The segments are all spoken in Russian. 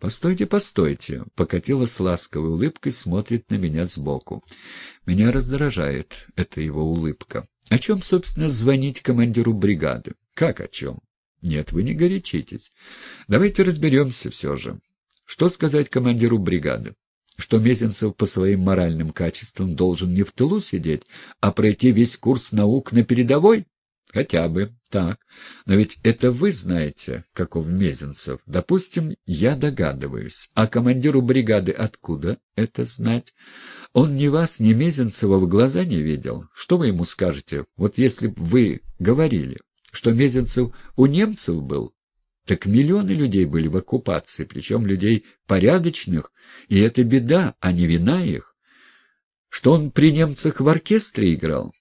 «Постойте, постойте!» — покатила с ласковой улыбкой, смотрит на меня сбоку. Меня раздражает эта его улыбка. О чем, собственно, звонить командиру бригады? Как о чем? Нет, вы не горячитесь. Давайте разберемся все же. Что сказать командиру бригады? Что Мезенцев по своим моральным качествам должен не в тылу сидеть, а пройти весь курс наук на передовой? Хотя бы. Так. Но ведь это вы знаете, каков Мезенцев. Допустим, я догадываюсь. А командиру бригады откуда это знать? Он ни вас, ни Мезенцева в глаза не видел. Что вы ему скажете? Вот если бы вы говорили, что Мезенцев у немцев был, так миллионы людей были в оккупации, причем людей порядочных, и это беда, а не вина их. Что он при немцах в оркестре играл?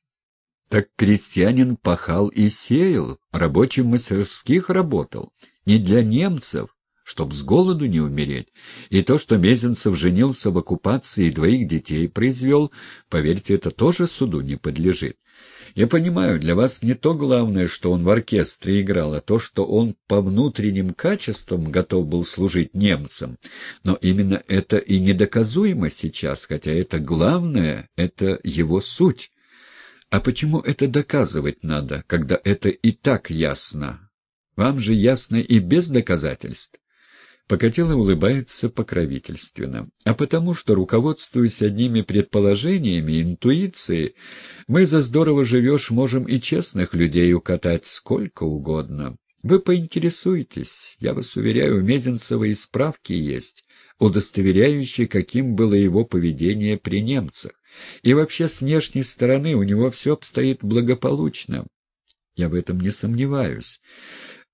Так крестьянин пахал и сеял, рабочим мастерских работал. Не для немцев, чтоб с голоду не умереть. И то, что Мезенцев женился в оккупации и двоих детей произвел, поверьте, это тоже суду не подлежит. Я понимаю, для вас не то главное, что он в оркестре играл, а то, что он по внутренним качествам готов был служить немцам. Но именно это и недоказуемо сейчас, хотя это главное, это его суть. А почему это доказывать надо, когда это и так ясно? Вам же ясно и без доказательств. Покатила улыбается покровительственно. А потому что, руководствуясь одними предположениями, интуицией, мы за здорово живешь можем и честных людей укатать сколько угодно. Вы поинтересуйтесь, я вас уверяю, у Мезенцева и справки есть, удостоверяющие, каким было его поведение при немцах. И вообще с внешней стороны у него все обстоит благополучно. Я в этом не сомневаюсь.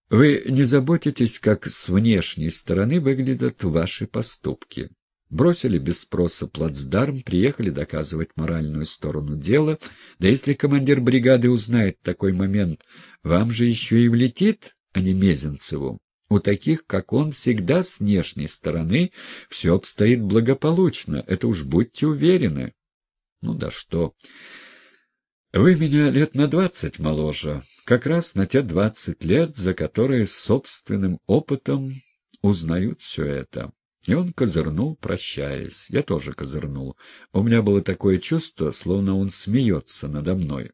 Вы не заботитесь, как с внешней стороны выглядят ваши поступки. Бросили без спроса плацдарм, приехали доказывать моральную сторону дела. Да если командир бригады узнает такой момент, вам же еще и влетит, а не Мезенцеву. У таких, как он, всегда с внешней стороны все обстоит благополучно, это уж будьте уверены. Ну да что. Вы меня лет на двадцать моложе, как раз на те двадцать лет, за которые собственным опытом узнают все это. И он козырнул, прощаясь. Я тоже козырнул. У меня было такое чувство, словно он смеется надо мной.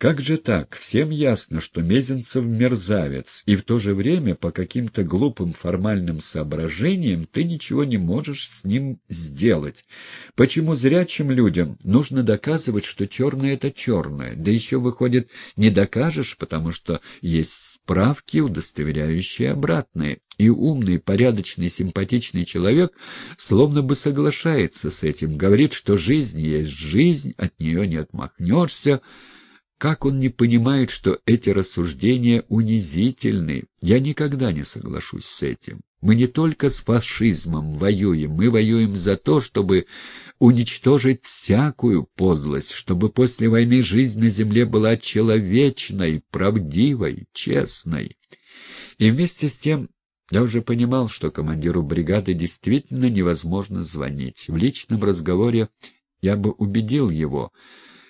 Как же так? Всем ясно, что Мезенцев мерзавец, и в то же время по каким-то глупым формальным соображениям ты ничего не можешь с ним сделать. Почему зрячим людям нужно доказывать, что черное — это черное? Да еще, выходит, не докажешь, потому что есть справки, удостоверяющие обратное. И умный, порядочный, симпатичный человек словно бы соглашается с этим, говорит, что жизнь есть жизнь, от нее не отмахнешься, как он не понимает, что эти рассуждения унизительны? Я никогда не соглашусь с этим. Мы не только с фашизмом воюем, мы воюем за то, чтобы уничтожить всякую подлость, чтобы после войны жизнь на земле была человечной, правдивой, честной. И вместе с тем я уже понимал, что командиру бригады действительно невозможно звонить. В личном разговоре я бы убедил его —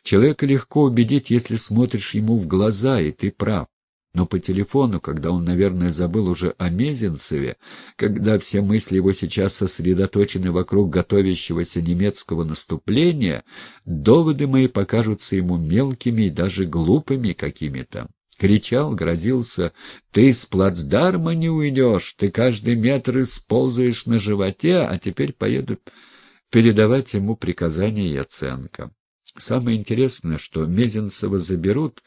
Человека легко убедить, если смотришь ему в глаза, и ты прав. Но по телефону, когда он, наверное, забыл уже о Мезенцеве, когда все мысли его сейчас сосредоточены вокруг готовящегося немецкого наступления, доводы мои покажутся ему мелкими и даже глупыми какими-то. Кричал, грозился, «Ты с плацдарма не уйдешь, ты каждый метр исползаешь на животе, а теперь поеду передавать ему приказания и оценка». Самое интересное, что Мезенцева заберут,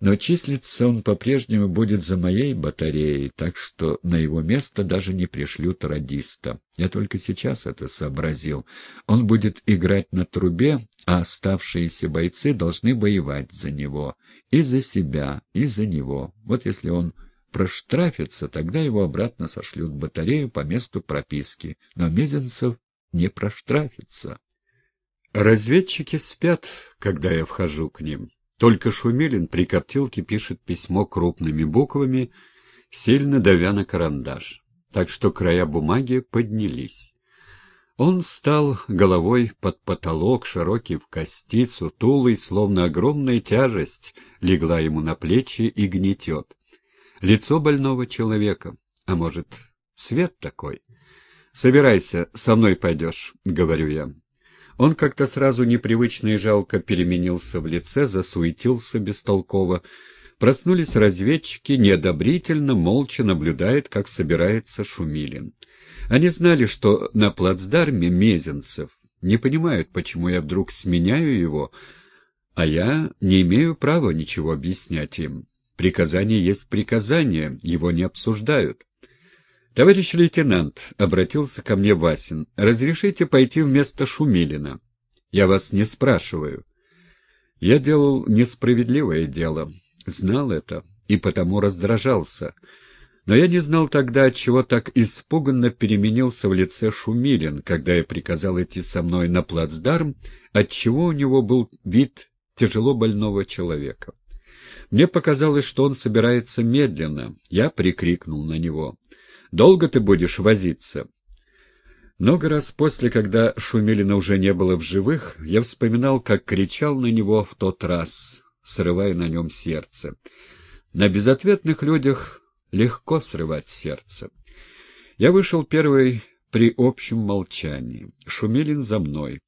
но числиться он по-прежнему будет за моей батареей, так что на его место даже не пришлют радиста. Я только сейчас это сообразил. Он будет играть на трубе, а оставшиеся бойцы должны воевать за него. И за себя, и за него. Вот если он проштрафится, тогда его обратно сошлют батарею по месту прописки. Но Мезенцев не проштрафится. Разведчики спят, когда я вхожу к ним. Только Шумилин при коптилке пишет письмо крупными буквами, сильно давя на карандаш, так что края бумаги поднялись. Он встал головой под потолок, широкий в кости, сутулый, словно огромная тяжесть легла ему на плечи и гнетет. Лицо больного человека, а может, свет такой — «Собирайся, со мной пойдешь», — говорю я. Он как-то сразу непривычно и жалко переменился в лице, засуетился бестолково. Проснулись разведчики, неодобрительно, молча наблюдает, как собирается Шумилин. Они знали, что на плацдарме Мезенцев, не понимают, почему я вдруг сменяю его, а я не имею права ничего объяснять им. Приказание есть приказание, его не обсуждают. «Товарищ лейтенант», — обратился ко мне Васин, — «разрешите пойти вместо Шумилина?» «Я вас не спрашиваю». Я делал несправедливое дело, знал это и потому раздражался. Но я не знал тогда, чего так испуганно переменился в лице Шумилин, когда я приказал идти со мной на плацдарм, отчего у него был вид тяжело больного человека. Мне показалось, что он собирается медленно. Я прикрикнул на него. Долго ты будешь возиться?» Много раз после, когда Шумилина уже не было в живых, я вспоминал, как кричал на него в тот раз, срывая на нем сердце. На безответных людях легко срывать сердце. Я вышел первый при общем молчании. Шумилин за мной.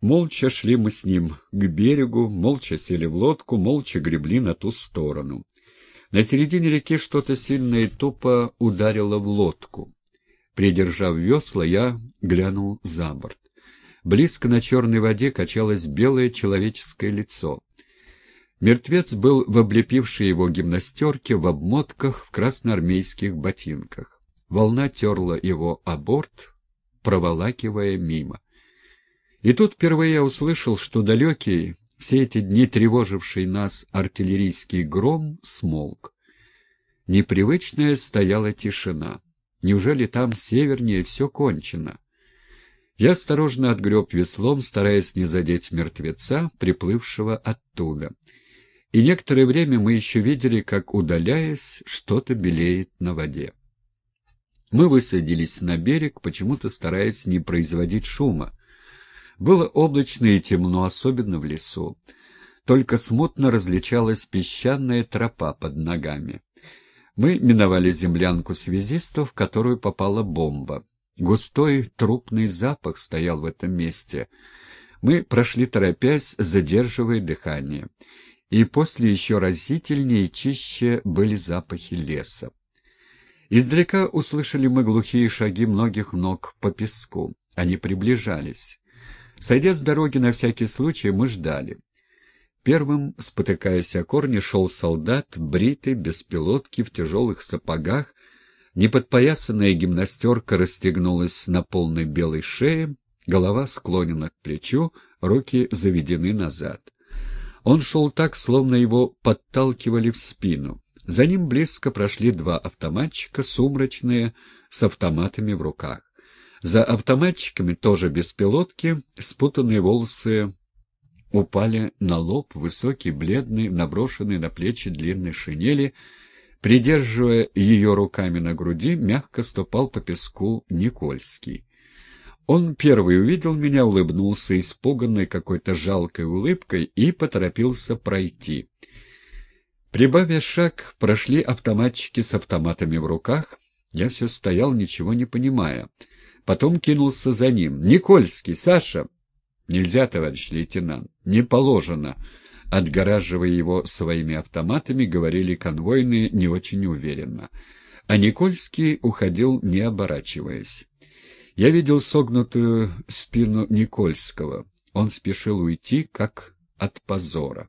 Молча шли мы с ним к берегу, молча сели в лодку, молча гребли на ту сторону. На середине реки что-то сильное и тупо ударило в лодку. Придержав весла, я глянул за борт. Близко на черной воде качалось белое человеческое лицо. Мертвец был в облепившей его гимнастерке, в обмотках, в красноармейских ботинках. Волна терла его о борт, проволакивая мимо. И тут впервые я услышал, что далекий, все эти дни тревоживший нас артиллерийский гром смолк. Непривычная стояла тишина. Неужели там севернее все кончено? Я осторожно отгреб веслом, стараясь не задеть мертвеца, приплывшего оттуда. И некоторое время мы еще видели, как, удаляясь, что-то белеет на воде. Мы высадились на берег, почему-то стараясь не производить шума. Было облачно и темно, особенно в лесу. Только смутно различалась песчаная тропа под ногами. Мы миновали землянку связистов, в которую попала бомба. Густой трупный запах стоял в этом месте. Мы прошли торопясь, задерживая дыхание. И после еще разительнее и чище были запахи леса. Издалека услышали мы глухие шаги многих ног по песку. Они приближались. Сойдя с дороги на всякий случай, мы ждали. Первым, спотыкаясь о корни, шел солдат, бритый, без пилотки, в тяжелых сапогах. Неподпоясанная гимнастерка расстегнулась на полной белой шее, голова склонена к плечу, руки заведены назад. Он шел так, словно его подталкивали в спину. За ним близко прошли два автоматчика, сумрачные, с автоматами в руках. За автоматчиками, тоже без пилотки, спутанные волосы упали на лоб, высокий, бледный, наброшенный на плечи длинной шинели, придерживая ее руками на груди, мягко ступал по песку Никольский. Он первый увидел меня, улыбнулся испуганной какой-то жалкой улыбкой и поторопился пройти. Прибавив шаг, прошли автоматчики с автоматами в руках. Я все стоял, ничего не понимая. Потом кинулся за ним. «Никольский! Саша!» «Нельзя, товарищ лейтенант, не положено!» Отгораживая его своими автоматами, говорили конвойные не очень уверенно. А Никольский уходил, не оборачиваясь. Я видел согнутую спину Никольского. Он спешил уйти, как от позора.